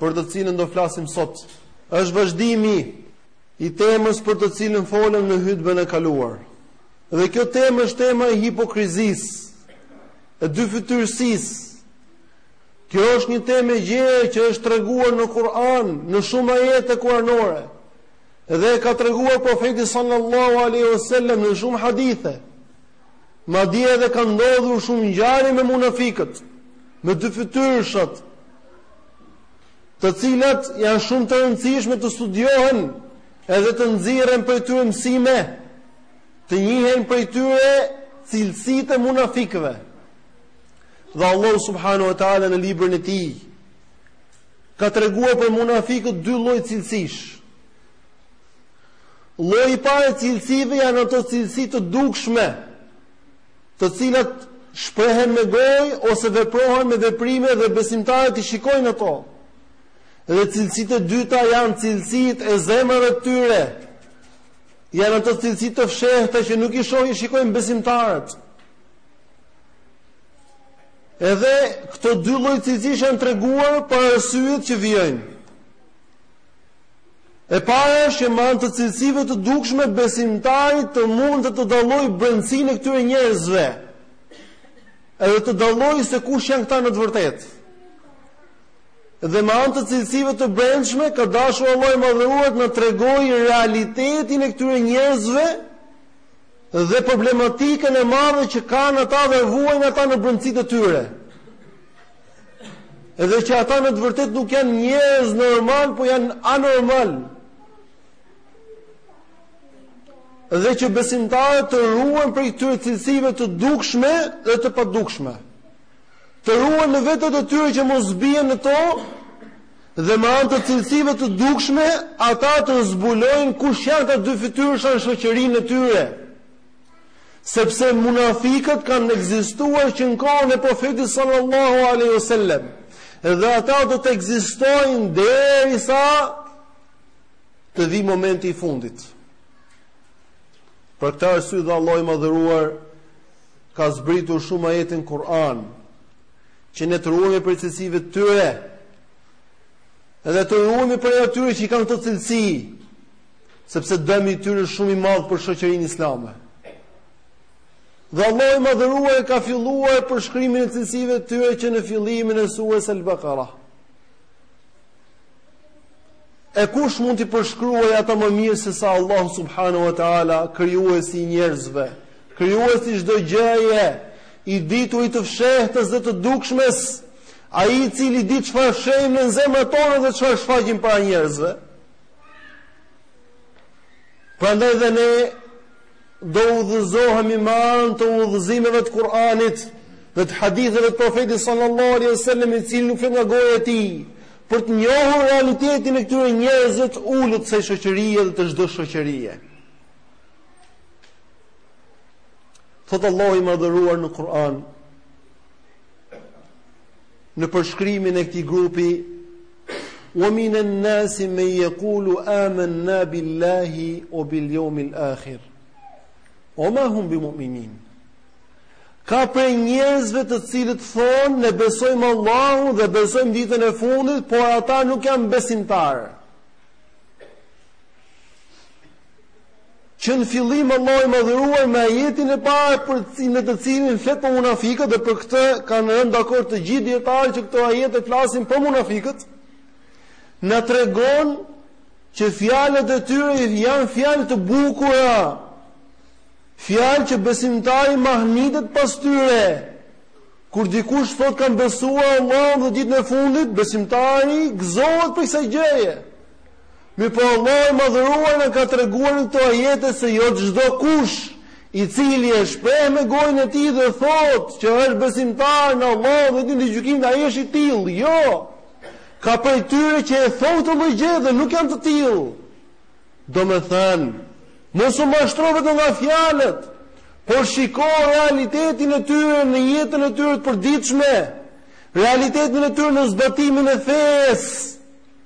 për të cilën do flasim sot, është vazhdimi i temës për të cilën folëm në hutbën e kaluar. Dhe kjo temë është tema e hipokrizisë, e dyfytyrësisë. Kjo është një temë e gjerë që është treguar në Kur'an, në shumë ajete kuranore. Dhe e ka treguar profeti sallallahu alaihi wasallam në shumë hadithe. Madje edhe ka ndodhur shumë ngjarje me munafikët, me dyfytyrëshët, të cilat janë shumë të rëndësishme të studiohen edhe të nxirren prej tyre mësime, të njihen prej tyre cilësitë e munafikëve. Dhe Allahu subhanahu wa taala në librin e tij ka treguar për munafikët dy lloj cilësish. Lloji i parë i cilësive janë ato cilësi të dukshme, të cilat shprehen me gojë ose veprohen me veprime dhe besimtarët i shikojnë ato. Dhe cilësitë e dyta janë cilësitë e zemrave të tyre. Janë ato cilësi të fshehta që nuk i shohin, shikojnë besimtarët. Edhe këto dy lloj cilësish janë treguar për arsyet që vijojnë. E para është që me anë të cilësive të dukshme besimtari të mundet të dallojë brendësinë e këtyre njerëzve. Edhe të dallojë se kush janë këta në të vërtetë. Dhe me anë të cilësive të brendshme ka dashur Allahu i madhëruar të na tregojë realitetin e këtyre njerëzve dhe problematikën e madhe që kanë ata dhe vuajnë ata në brendësitë e tyre. Edhe që ata në të vërtetë nuk janë njerëz normal, por janë anormal. Edhe që besimtarët të ruhen prej këtyre cilësive të dukshme dhe të padukshme. Të ruhen në vetet e tyre që mos bien në to dhe me anë të cilësive të dukshme ata të zbulojnë kush janë ata dyfytyrësha në shoqërinë e tyre. Sepse munafikët kanë ekzistuar që në kohën e Profetit sallallahu alaihi wasallam dhe ata do të ekzistojnë derisa të vijë momenti i fundit. Për këtë arsye dhe Allahu i madhëruar ka zbritur shumë ajete në Kur'an që ne të ruhemi prej cilësive të tyre. Edhe të ruhemi prej atyre që i kanë këto cilësi, sepse dëmi i tyre është shumë i madh për shoqërinë islame. Dhe Allahu i madhëruar e ka filluar përshkrimin e cilësive të tyre që në fillimin e sures El Bekara. E kush mund t'i përshkruajë ata më mirë se sa Allah subhanahu wa ta'ala, krijuesi i njerëzve, krijuesi i çdo gjëje, i dituri i të fshehtës dhe të dukshmes, ai i cili di çfarë fshehim në zemrat tona dhe çfarë shfaqim para njerëzve. Prandaj dhe ne do udhëzohemi me anë të udhëzimeve të Kur'anit dhe të haditheve të Profetit sallallahu alaihi wasallam, i cili nuk flet nga goja e tij, për të njohur realitetin e këtyre njerëzve të ulët të kësaj shoqërie dhe të çdo shoqërie. Thotë Allahu i madhëruar në Kur'an, në përshkrimin e këtij grupi wa min an-nas man yaqulu amanna billahi wa bil yawmil akhir wa ma hum bimu'minin ka prej njerëzve të cilët thonë ne besojmë Allahun dhe besojmë ditën e fundit por ata nuk janë besimtarë Që në fillim Allahu i Madhëruar me ajetin e parë në të cilin flet për munafikët dhe për këtë kanë rënë dakord të gjithë dijetarët që këto ajete flasin për munafikët, na tregon që fjalët e tyre janë fjalë të bukura. Fjalë që besimtari mahnitet pas tyre. Kur dikush thotë kam besuar Allahun dhe ditën e fundit, besimtari gëzohet prej kësaj gjëje. Mirëpo Allahu i Madhëruar na ka treguar në këto ajete se jo çdokush i cili e shpreh me gojën e tij dhe thotë që është besimtar në Allahun dhe ditën e gjykimit, ai është i tillë. Jo. Ka prej tyre që e thonë këtë lloj gjëje dhe nuk janë të tillë. Domethënë, mos u mashtro vetëm nga fjalët, por shiko realitetin e tyre në jetën e tyre të përditshme, realitetin e tyre në zbatimin e fesë.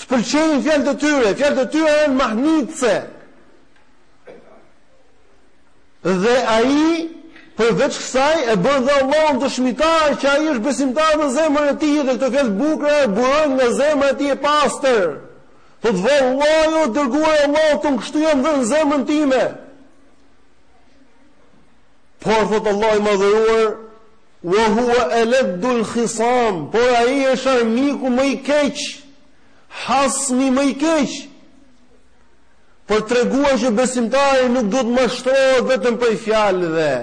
Të pëlqejnë fjalët e tyre, fjalët e tyre janë mahnitëse. Dhe ai përveç kësaj e bën dhe Allahun dëshmitar që ai është besimtar në zemrën e tij dhe këto fjalë të bukura burojnë nga zemra e tij e pastër. Thotë vallahi, o i dërguar i Allahut, unë kështu jam dhe në zemrën time. Por, thotë Allahu i madhëruar, Wa huwa aladdul khisam, por ai është armiku më i keq, hasmi më i keq. Për të treguar që besimtari nuk duhet të mashtrohet vetëm prej fjalëve.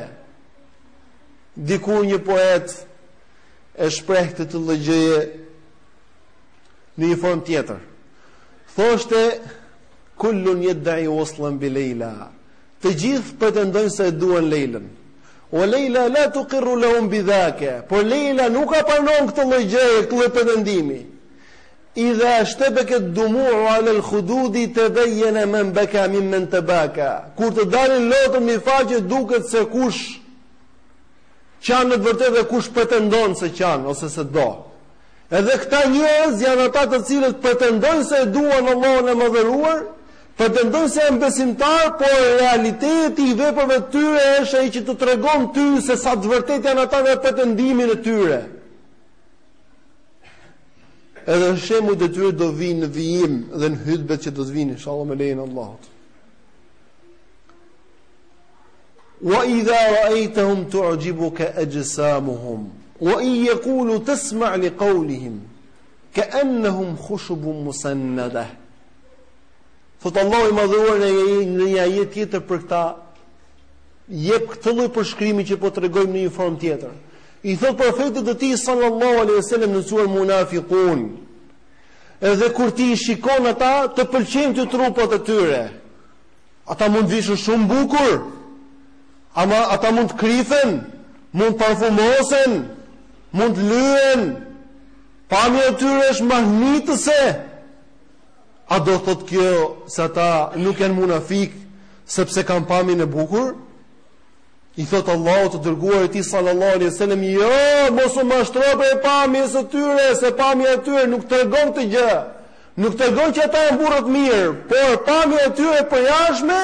Dikur një poet e shpreh këtë lloj gjëje në një formë tjetër. Thoshte kullun yad'i waslan bi Leila. Të gjithë pretendojnë se e duan Leilën. O Leila la tuqirru lahum bidhake. Por Leila nuk ua pranon këtë lloj gjëje, këtë lloj pretendimi. Idha shtebeke dumu'u ala al-khududi tabayyana man baka mimman tabaka. Kur të dalin lotët mbi faqe duket se kush qan në të vërtetë dhe kush pretendon se qan ose se do. Edhe këta njerëz janë ata të cilët pretendojnë se e duan Allahun e madhëruar, Pretendojnë se janë besimtarë, por realiteti i veprave të tyre është ai që të tregon ty se sa të vërtetë janë ata në pretendimin e tyre. Edhe shembujt e tyre do vijnë në vijim dhe në hutbet që do të vijnë, inshallah me lejen e Allahut. Wa idha ra'aytahum tu'jibuka ajsamuhum wa in yaqulu tasma' li qawlihim ka'annahum khushubun musannadah Thot Allahu i madhëruar në një ajet tjetër për këta jep këtë lloj përshkrimi që po tregojmë në një formë tjetër. I thot profetit të tij sallallahu alejhi ue sellem në suren Munafiqun. Edhe kur ti i shikon ata, të pëlqejnë ty trupat e tyre. Ata mund të vishen shumë bukur, ama ata mund të krihen, mund të parfumosen, mund të lyhen. Pamja e tyre është mahnitëse, A do thotë kjo se ata nuk janë munafikë sepse kanë pamjen e bukur? I thotë Allahu të dërguarit tij sallallahu alaihi wasallam, "Jo, mos u mashtro prej pamjes së tyre, se pamja e tyre nuk tregon këtë gjë. Nuk tregon që ata janë burra të mirë, por pamja e tyre e përjashme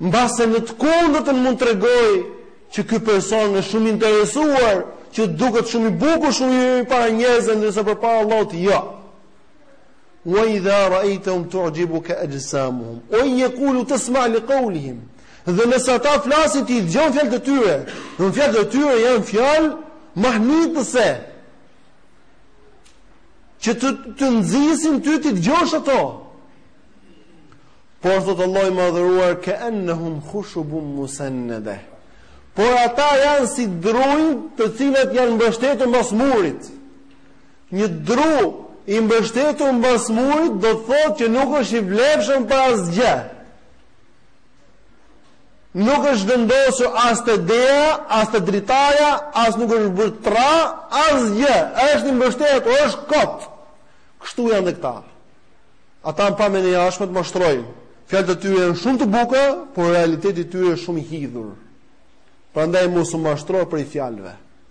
mbase në të kundërtën mund të tregojë që ky person është shumë i interesuar, që të duket shumë i bukur, shumë i para njerëzve, ndërsa përpara Allahut jo." Wa idha ra'aytahum tu'jibuka ajsamuhum wa in yaqulu tasma' li qawlihim. Dhe nëse ata flasin ti dëgjon fjalët e tyre, domethënë fjalët e tyre janë fjalë mahnitëse. Që të nxisin ty t'i dëgjosh ato. Por thot Allah i madhëruar ka annahum khushubun musannada. Por ata janë si drunj të cilët janë mbështetur mbas murit. Një dru i mbështetur mbas murit do të thotë që nuk është i vlefshëm për asgjë. Nuk është vendosur as te dera, as te dritaja, as nuk është bërë tra, asgjë. Është i mbështetur, është kot. Kështu janë dhe këta. Ata në pamjen e jashtme të mashtrojnë. Fjalët e tyre janë shumë të bukura, por realiteti i tyre është shumë i hidhur. Prandaj mos u mashtro prej fjalëve.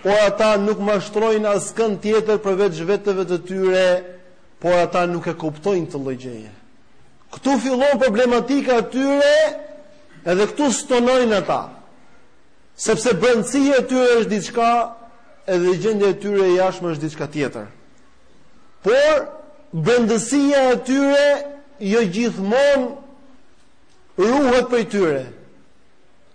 Por ata nuk mashtrojnë askënd tjetër përveç veteve të tyre, por ata nuk e kuptojnë këtë lloj gjëje. Këtu fillon problematika e tyre, edhe këtu stonojnë ata. Sepse brendësia e tyre është diçka, edhe gjendja e tyre e jashtme është diçka tjetër. Por brendësia e tyre jo gjithmonë ruhet prej tyre.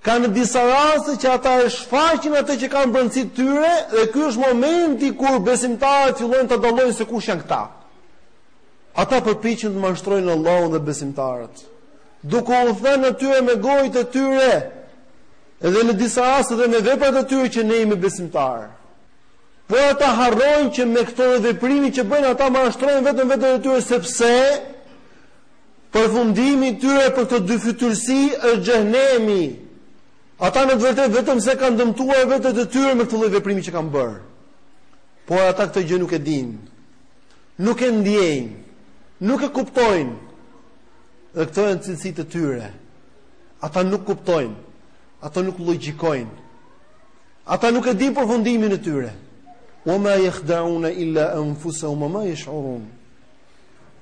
Ka në disa raste që ata e shfaqin atë që kanë në brendësi të tyre dhe ky është momenti kur besimtarët fillojnë të dallojnë se kush janë këta. Ata përpiqen të mashtrojnë Allahun dhe besimtarët, duke u thënë atyre me gojët e tyre, edhe në disa raste dhe me veprat e tyre që ne jemi besimtarë. Po ata harrojnë që me këtë lloj veprimi që bëjnë ata mashtrojnë vetëm veten e tyre sepse Përfundimi i tyre për këtë dyfytyrësi është xhehenemi. Ata në të vërtetë vetëm se kanë dëmtuar vetet e tyre me këtë lloj veprimi që kanë bërë. Por ata këtë gjë nuk e dinë. Nuk e ndjejnë. Nuk e kuptojnë. Dhe këto janë cilësitë e tyre. Ata nuk kuptojnë. Ata nuk logjikojnë. Ata nuk e dinë përfundimin e tyre. Wa ma yakhda'una illa anfusahum ma yash'urun.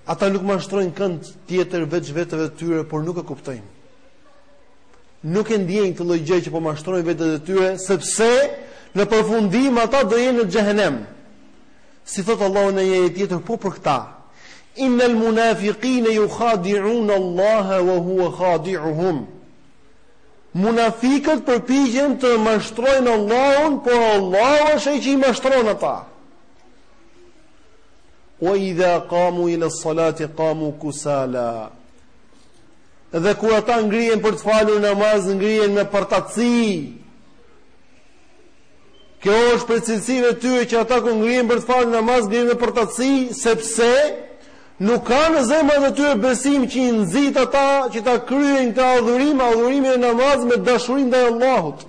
Ata nuk mashtrojnë kënd tjetër veç veteve të tyre, por nuk e kuptojnë. Nuk e ndjejnë këtë lloj gjë që po mashtrojnë vetet e tyre, sepse në përfundim ata do jenë në xhehenem. Si thotë Allahu në një ajet tjetër po për këta. Innal munafiqina yukhadi'un Allah wa huwa khadi'uhum. Munafiqët përpiqen të mashtrojnë Allahun, por Allahu është ai që i mashtron ata. Wa idha qamu ila as-salati qamu kusala. Dhe kur ata ngrihen për të falur namaz, ngrihen me përtatësi. Kjo është prej cilësive të tyre që ata kur ngrihen për të falur namaz, ngrihen me përtatësi, sepse nuk ka në zemrat e tyre besim që i nxit ata që ta kryejnë këtë adhurim, adhurimin e namazit me dashuri ndaj Allahut.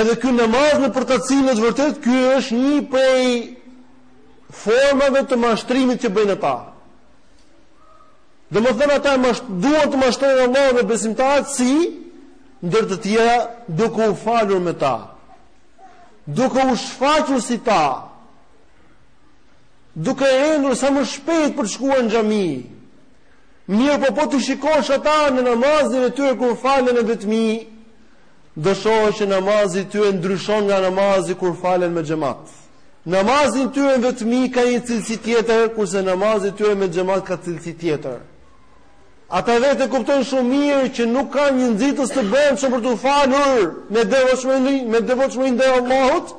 Edhe ky namaz me përtaci në të vërtetë ky është një prej formave të mashtrimit që bëjnë ata. Domethënë ata e masht, duan të mashtrojnë Allahun dhe besimtarët si ndër të tjera duke u falur me ta. Duke u shfaqur si ta. Duke rendur sa më shpejt për të shkuar në xhami. Mirëpo po t'i shikosh ata në namazin e tyre kur falen në vetmi, Do shohësh që namazi i tyre ndryshon nga namazi kur falen me xhamat. Namazi i tyre vetmi ka një cilësi tjetër, kurse namazi i tyre me xhamat ka cilësi tjetër. Ata vetë e kuptojnë shumë mirë që nuk kanë një nxitës të brendshëm për t'u falur me devotshmëri ndaj Allahut,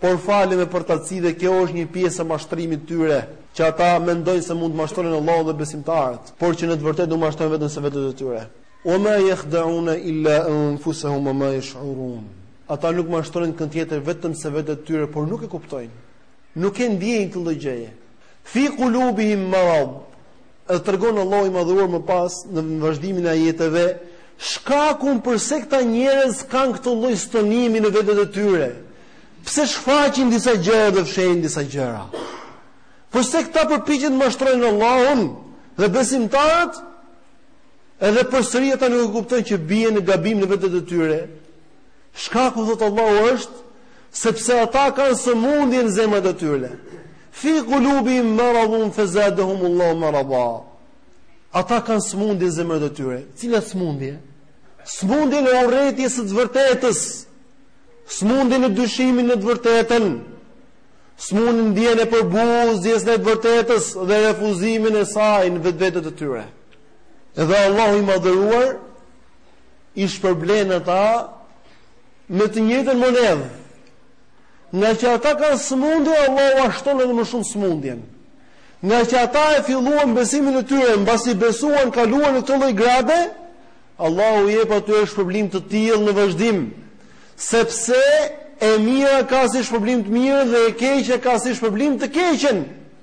por falen me përtaci dhe kjo është një pjesë e mashtrimit tyre, që ata mendojnë se mund të mashtrojnë Allahun dhe besimtarët, por që në të vërtetë nuk mashtrojnë vetëm se vetet e tyre. Wa ma yakhdauna illa anfusahum wa ma yash'urun. Ata nuk mashtrojnë kënd tjetër vetëm se vetet e tyre, por nuk e kuptojnë. Nuk e ndjejnë këtë lloj gjëje. Fi qulubihim marad. E tregon Allahu i madhëruar më pas në vazhdimin e ajeteve shkakun përse këta njerëz kanë këtë lloj stonimi në vetet e tyre. Pse shfaqin disa gjëra dhe fshehin disa gjëra? Përse këta përpiqen të mashtrojnë Allahun dhe besimtarët? Edhe përsëri ata nuk e kuptojnë që bien në gabim në vetet e tyre. Shkaku thot Allahu është sepse ata kanë sëmundje në zemrat e tyre. Fi qulubihim maradun fazadahum Allahu marada. Ata kanë sëmundje në zemrat e tyre. Cila sëmundje? Sëmundjen e urrejtjes së të vërtetës. Sëmundje në dyshimin në të vërtetën. Sëmundje në ndjenën e përbuzjes së të vërtetës dhe refuzimin e saj në vetvetet e tyre. Të Edhe Allahu i Madhëruar i shpërblen ata me të njëjtën monedhë. Ngaqë ata kanë sëmundje, Allahu ua shton edhe më shumë sëmundjen. Ngaqë ata e filluan besimin e tyre, mbasi besuan, kaluan në këtë lloj grade, Allahu u jep atyre shpërblim të tillë në vazhdim, sepse e mira ka si shpërblim të mirën dhe e keqja ka si shpërblim të keqen.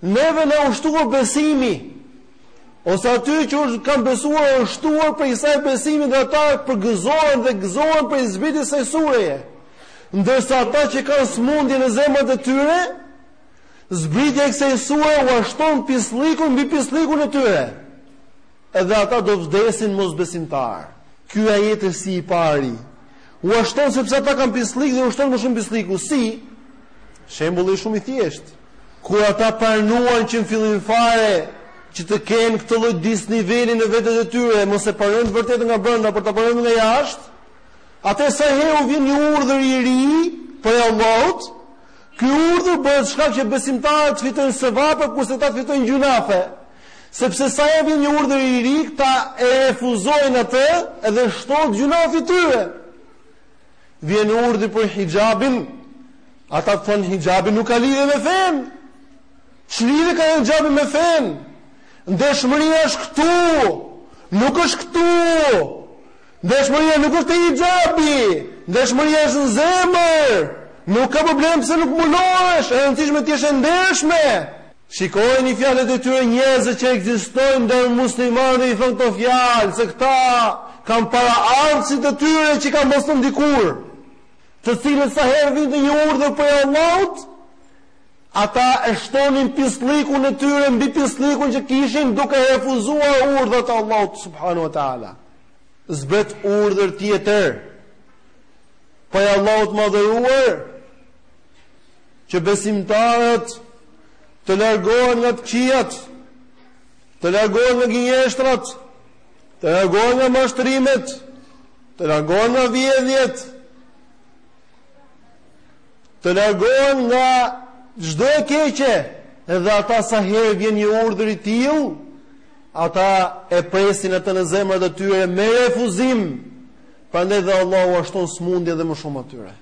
Neve na u shtua besimi, ose atyre që kanë besuar u është shtuar prej kësaj besimi dhe ata përgëzohen dhe gëzohen prej zbritjes së kësaj sureje. Ndërsa ata që kanë smundje në zemrat e tyre, zbritja e kësaj sure ua shton pisllikun mbi pisllikun e tyre. Edhe ata do vdesin mosbesimtarë. Ky ajet është si i pari. Ua shton sepse ata kanë pisllik dhe u shtohet më shumë pislliku. Si? Shembulli shumë i thjeshtë. Kur ata pranuan që në fillim fare që të kenë këtë lloj disniveli në vete të tyre, mos e pranojnë të vërtetën nga brenda, por ta pranojnë nga jashtë, atëherë sa herë u vjen një urdhër i ri prej Allahut, ky urdhër bëhet shkak që besimtarët të fitojnë sevape kurse këta të fitojnë gjunafe. Sepse sa herë vjen një urdhër i ri, këta e refuzojnë atë dhe shtohet gjunafi i tyre. vjen urdhri për hixhabin, ata thonë hixhabi nuk ka lidhje me fenë. Ç'lidhje ka hixhabi me fenë? Ndershmëria është këtu. Nuk është këtu. Ndershmëria nuk është te hixhabi. Ndershmëria është në zemër. Nuk ka problem pse nuk mulohesh, e rëndësishme të jesh e ndershme. Shikojini fjalët e atyre njerëzve që ekzistojnë ndër muslimanë dhe i thonë këto fjalë, se këta kanë paraardhësit e tyre që kanë pas qenë dikur, të cilët sa herë vinte një urdhër prej Allahut, ata e shtonin pisllikun e tyre mbi pisllikun që kishin duke refuzuar urdhrat e Allahut subhanahu wa ta'ala. Zbret urdhër tjetër, prej Allahut të madhëruar, që besimtarët të largohen nga të këqijat, të largohen nga gënjeshtrat, të largohen nga mashtrimet, të largohen nga vjedhjet, të largohen nga çdo e keqe, edhe ata sa herë vjen një urdhër i tillë, ata e presin atë në zemrat e tyre me refuzim. Prandaj dhe Allahu ua shton sëmundjen dhe më shumë atyre.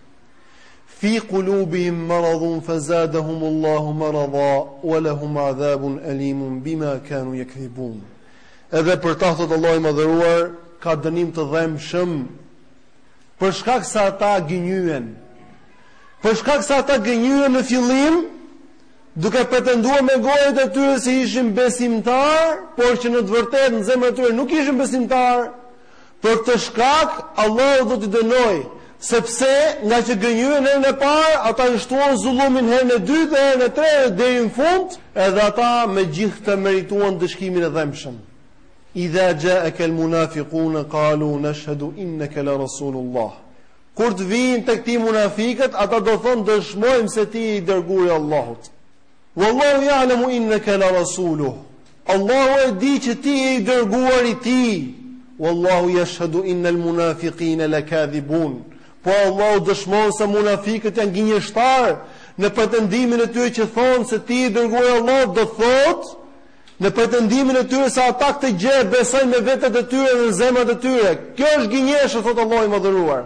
Fi kulubihim maradhun fe zadahum Allahu maradha wa lahum adhabun alimun bima kanu yakdhibun. Edhe për ta thot Allahu i madhëruar ka dënim të dhëmshëm për shkak se ata gënjyen. Për shkak se ata gënjyen në fillim duke pretenduar me gojët e tyre se ishin besimtarë, por që në të vërtetë në zemrat e tyre nuk ishin besimtarë, Për këtë shkak, Allahu do t'i dënojë, sepse, ngaqë gënjyen herën e parë, ata e shtuan zullumin herën e dytë dhe herën e tretë dhe deri në fund, edhe ata me gjithë këtë merituan ndëshkimin e dhembshëm. Idha ja'aka al-munafiqun qalu nashhadu innaka la rasulullah. Kur të vijnë tek ti munafikët, ata do thonë dëshmojmë se ti je i dërguari i Allahut. Wallahu ya'lamu innaka la rasuluh. Allahu e di që ti je i dërguari i Tij, Wallahu yashhadu innal munafiqina lakadhibun. Po Allahu dëshmon se munafikët janë gënjeshtarë në pretendimin e tyre që thonë se ti je i dërguari i Allahut do thotë në pretendimin e tyre se ata këtë gjë e besojnë me vetet e tyre dhe në zemrat e tyre. Kjo është gënjeshtër, thotë Allahu i madhëruar.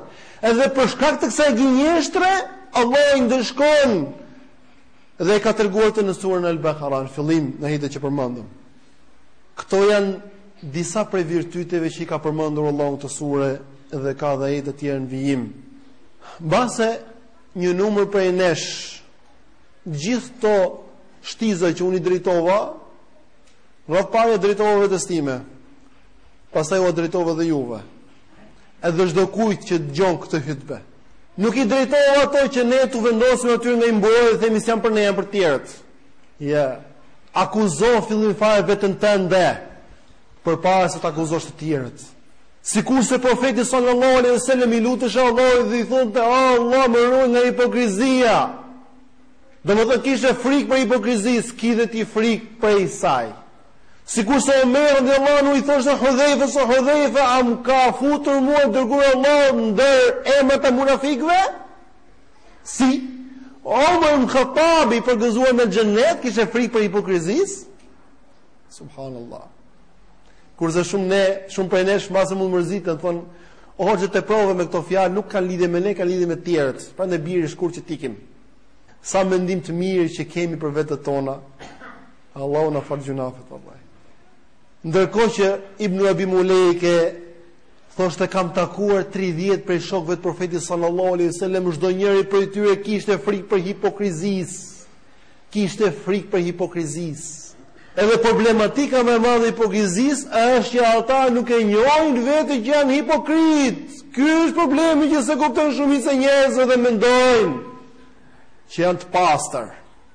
Edhe për shkak të kësaj gënjeshtre, Allahu i ndëshkon dhe e ka treguar tek në surën Al-Baqara në fillim në ajetin që përmendëm. Këto janë disa prej virtyteve që i ka përmendur Allahu në këtë sure dhe ka dhe ajete të tjera në vijim. Mbase një numër prej nesh gjithë këto shtiza që unë i drejtova, radhë të parë ia drejtova vetes time. Pastaj ua drejtova dhe juve. Edhe çdo kujt që dëgjon këtë hutbë. Nuk i drejtoj ato që ne t'u vendosim atyre nga një mburojë dhe themi s'janë për ne, janë për tjerët. Jo, akuzo në fillim fare veten tënde, përpara se t'akuzosh të tjerët. Sikurse profeti sallallahu alaihi wasallam i lutesh Allahut, dhe i thonte o Allah, më ruaj nga hipokrizia. Domethënë kishte frikë prej hipokrizisë, ki dhe ti frikë prej saj. Sikurse Omer radiallahu anhu i thoshte Hudhejfës o Hudhejfe, a më ka futur mua i dërguari i Allahut ndër emrat e munafikëve? Si? Omer ibn Khattab i përgëzuar me xhennet kishte frikë prej hipokrizisë? Subhanallahu. Kurse shumë ne, shumë prej nesh mbase mund të mërziten, thonë, O hoxhë tepërove me këto fjalë nuk kanë lidhje me ne, kanë lidhje me të tjerët. Prandaj bjeri shkurt që t'ikim. Sa mendim të mirë që kemi për vetet tona. Allahu na fal gjynahet vallai. Ndërkohë që Ibn Abi Mulejke thoshte kam takuar 30 prej shokëve të Profetit sallallahu alaihi wasallam, çdo njëri prej tyre kishte frikë prej hipokrizisë. Kishte frikë prej hipokrizisë. Edhe problematika më e madhe e hipokrizisë është që ata nuk e njohin veten që janë hipokrit. Ky është problemi që s'e kuptojnë shumica e njerëzve dhe mendojnë që janë të pastër.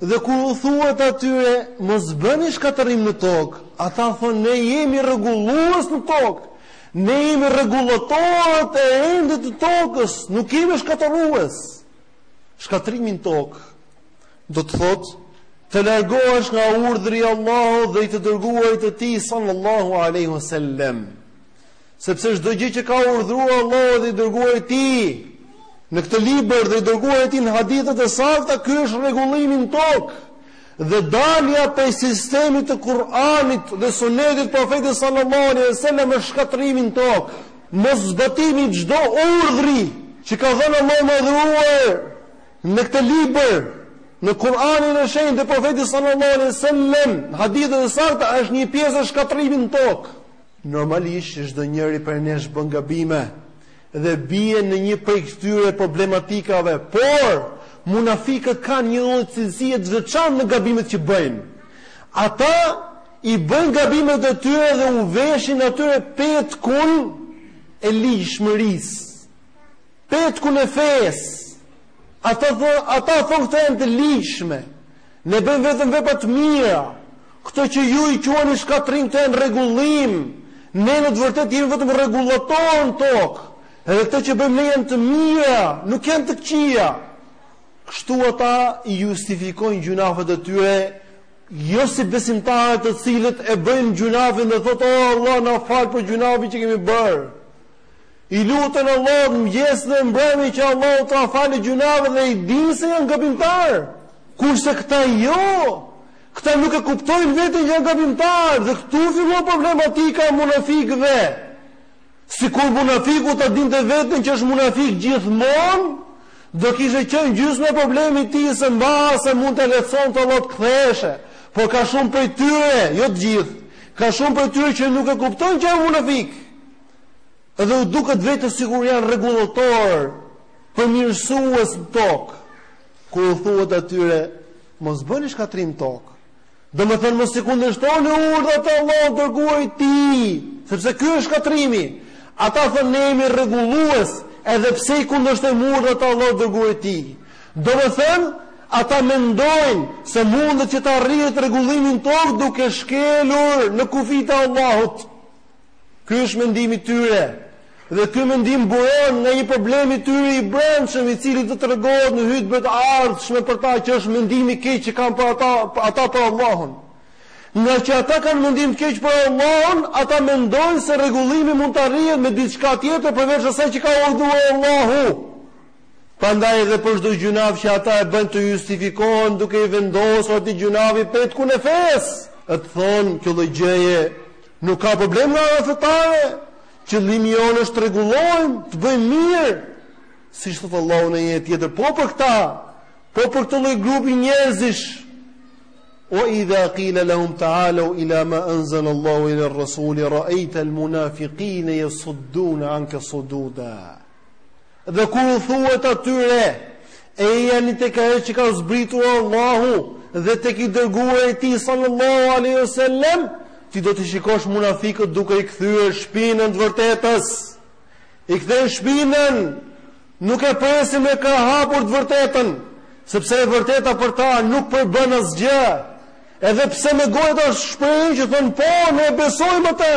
Dhe kur u thuhet atyre, mos bëni shkatërrim në tokë, ata thonë, ne jemi rregullues në tokë. Ne jemi rregullatorët e rendit të tokës, nuk jemi shkatërrues. Shkatërrimi në tokë do të thotë të largohesh nga urdhri i Allahut dhe i të dërguarit të Tij sallallahu alaihi wasallam. Sepse çdo gjë që ka urdhëruar Allahu dhe i dërguari i Tij në këtë libër dhe i dërguari i Tij në hadithet e sakta, ky është rregullimi në tokë. Dhe dalja prej sistemit të Kur'anit dhe Sunetit të Profetit sallallahu alaihi wasallam është shkatërrimi në tokë. Moszbatimi i çdo urdhri që ka dhënë Allahu i madhëruar në këtë libër, në Kur'anin e Shenjtë dhe Profeti sallallahu alaihi wasallam, në hadithet e sakta është një pjesë e shkatërrimit në tokë. Normalisht që çdo njeri prej nesh bën gabime dhe bie në një prej këtyre problematikave, por munafikët kanë një lloj cilësie të veçantë në gabimet që bëjnë. Ata i bëjnë gabimet e tyre dhe u veshin atyre petkun e ligjshmërisë, petkun e fesë. Ata thonë, ata thonë këto janë të ligjshme. Ne bëjmë vetëm vepra të mira. Këto që ju i quani shkatërrim këto janë rregullim. Ne në të vërtetë jemi vetëm rregullatorë në tokë. Edhe këto që bëjmë ne janë të mira, nuk janë të këqija. Kështu ata i justifikojnë gjunafet e tyre jo si besimtarët të cilët e bëjnë gjunafin dhe thotë oh Allah na fal për gjunafin që kemi bërë. I luten Allahut mëngjes dhe mbrëmje që Allahu t'ua falë gjunafet dhe i dinë se janë gabimtarë. Kurse këta jo. Këta nuk e kuptojnë veten që janë gabimtarë dhe këtu fillon problematika e munafikëve. Sikur munafiku ta dinte veten që është munafik gjithmonë, do kishte qenë gjysmë problemi i tij se mbase mund t'ia lehtësonte Allahu të ktheheshe. Por ka shumë prej tyre, jo të gjithë. Ka shumë prej tyre që nuk e kuptojnë që janë munafikë. Edhe u duket vetja sikur janë rregullator përmirësues në tokë. Kur u thuhet atyre, mos bëni shkatrim në tokë. Domethënë mos i kundërshtoni urdhrat e Allahut, të dërguarit tij, sepse ky është shkatrimi. Ata thonë ne jemi rregullues, edhe pse i kundërshtojmë urdhrat e Allahut, të dërguarit tij. Domethënë, ata mendojnë se mundet që të arrihet rregullimi në tokë duke shkelur në kufijt e Allahut. Ky është mendimi i tyre. Dhe ky mendim buron nga një problem i tyre i brendshëm, i cili do të tregohet në ajetet e ardhshme për ta që është mendimi i keq që kanë për ata, ata për Allahun. Ngaqë ata kanë mendim të keq për Allahun, ata mendojnë se rregullimi mund të arrihet me diçka tjetër përveç asaj që ka urdhëruar Allahu. Prandaj edhe për çdo gjunaf që ata e bëjnë do justifikohen duke i vendosur atij gjunafi petkun e fesë. E të thonë kjo lloj gjëje Nuk ka problem nga ana fetare. Qëllimi jonë është të rregullojmë, të bëjmë mirë. Siç thotë Allahu në një ajet tjetër, po për këta, po për këtë lloj grupi njerëzish. Wa idha qila lahum ta'alu ila ma anzal Allahu wa ila ar-rasul ra'aita al-munafiqina yasudduna anka sududa. Dhe kur u thuhet atyre, Ejani tek ajo që ka zbritur Allahu dhe tek i Dërguari i Tij sallallahu alaihi wasallam, ti do t'i shikosh munafikët duke i kthyer shpinën të vërtetës. I kthejnë shpinën, nuk e presin me krahë hapur të vërtetën, sepse e vërteta për ta nuk përbën asgjë. Edhe pse me gojë të shprehen që thon po, ne e besojmë atë.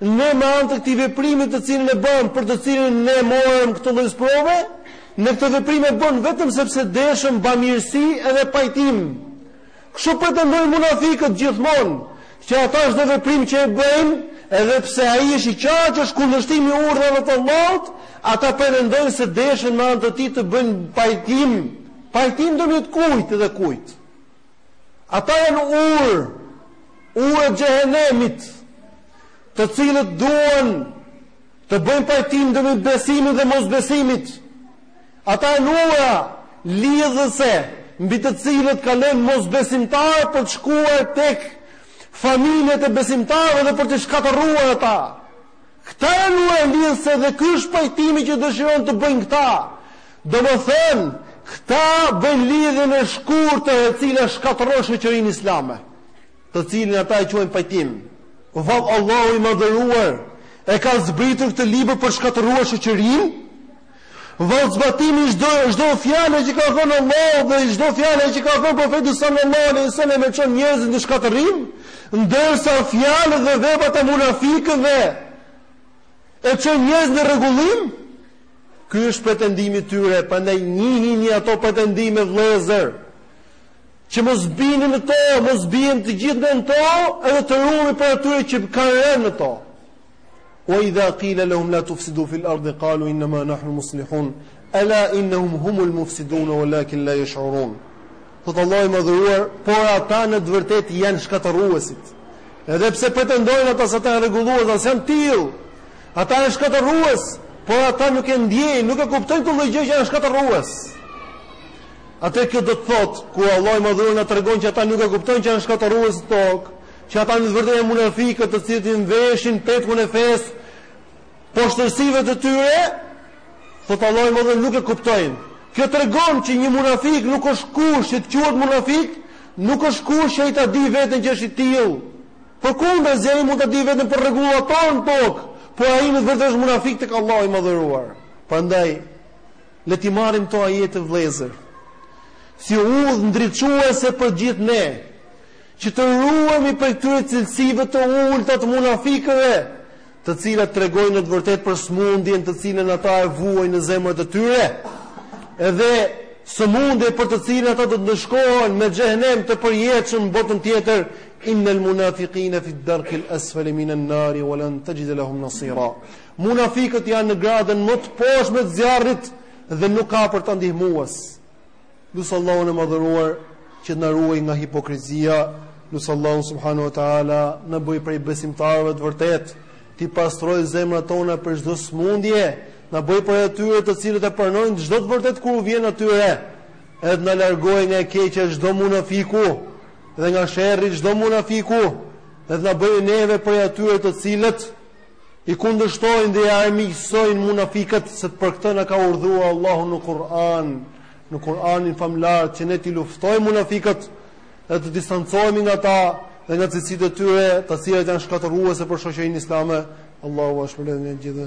Ne me anë të këtij veprimi të cilin e bëm, për të cilin ne morëm këtë lloj sprove, ne këtë veprim e bëm vetëm sepse deshëm bamirësi edhe pajtim. Kështu pretendojnë munafikët gjithmonë, që ata çdo veprim që e bëjnë, edhe pse ai është i qartë që është kundërshtim i urdhrave të Allahut, ata pretendojnë se deshën me anë të tij të bëjnë pajtim, pajtim ndërmjet kujt dhe kujt. Ata janë urë, ura e xhehenemit, të cilët duan të bëjnë pajtim ndërmjet besimit dhe mosbesimit. Ata janë ura lidhëse, mbi të cilët kalojnë mosbesimtarët për të shkuar tek familjet e besimtarëve dhe për t'i shkatërruar ata. Këta janë ura lidhëse dhe ky është pajtimi që dëshirojnë të bëjnë këta. Domethënë, këta bëjnë lidhjen e shkurtër e cila shkatërron shoqërinë islame, të cilin ata e quajnë pajtim. Vallë Allahu i Madhëruar e ka zbritur këtë libër për shkatërruar shoqërinë? Vallë zbatimi i çdo çdo fjale që ka thënë Allahu dhe çdo fjale që ka thënë profeti sallallahu alaihi wasallam i çon njerëzit në shkatërrim, ndërsa fjalët dhe veprat e munafikëve i çon njerëzit në rregullim. Ky është pretendimi i tyre, prandaj njihini ato pretendime vëllezër. Që mos biem në to, mos biem të gjithë në to, edhe të ruhemi prej atyre që kanë rënë në to. Wa idha qila lahum la tufsidu fil ardi qalu innama nahnu muslihun ala innahum humul mufsidun walakin la yash'urun. Thot Allahu i madhëruar, por ata në të vërtetë janë shkatërruesit. Edhe pse pretendojnë ata se ata janë rregullues, s'janë të tillë. Ata janë shkatërrues, por ata nuk e ndjejnë, nuk e kuptojnë këtë gjë që janë shkatërrues. Atëherë kjo do të thotë kur Allahu i madhëruar na tregon që ata nuk e kuptojnë që janë shkatërrues në tokë, Që ata në të vërtetë janë munafikët të cilët i mveshin petkun e fesë poshtërsive të tyre, thotë Allahu i Madhëruar nuk e kuptojnë. Kjo tregon që një munafik nuk është kusht që të quhet munafik, nuk është kusht që ai ta dijë veten që është i tillë. Përkundazi ai mund ta dijë veten për rregullator në tokë, por ai në vërtetë është munafik tek Allahu i Madhëruar. Prandaj le t'i marrim këto ajete vëllezër. Si udhëndriçuese për gjithë ne. Që të ruhemi prej këtyre cilësive të ulëta të munafikëve, të cilat tregojnë në të vërtetë për sëmundjen të cilën ata e vuajnë në zemrat e tyre, edhe sëmundje për të cilën ata do të ndëshkohen me xhehenem të përjetshëm në botën tjetër, innal munafiqina fi ad-darkil asfali min an-nar wa lan tajid lahum nasira. Munafikët janë në gradën më të poshtme të zjarrit dhe nuk ka për ta ndihmues. Lus Allahun e Madhëruar që të na ruajë nga hipokrizia, lus Allahun subhanahu wa ta'ala na bëjë prej besimtarëve të vërtetë, t'i pastrojë zemrat tona prej çdo smundje, na bëjë prej atyre të cilët e pranojnë çdo të vërtetë kur u vjen atyre, edhe të na largojë nga e keqja e çdo munafiku, dhe nga sherri i çdo munafiku, edhe të na bëjë neve prej atyre të cilët, I kundërshtojnë dhe i armiqësojnë munafikët se për këtë na ka urdhëruar Allahu në Kur'an, në Kur'anin famëlartë që ne t'i luftojmë munafikët dhe të distancohemi nga ta dhe nga cilësitë e tyre, të cilat janë shkatërruese për shoqërinë islame. Allahu ua shpërbleftë gjithë.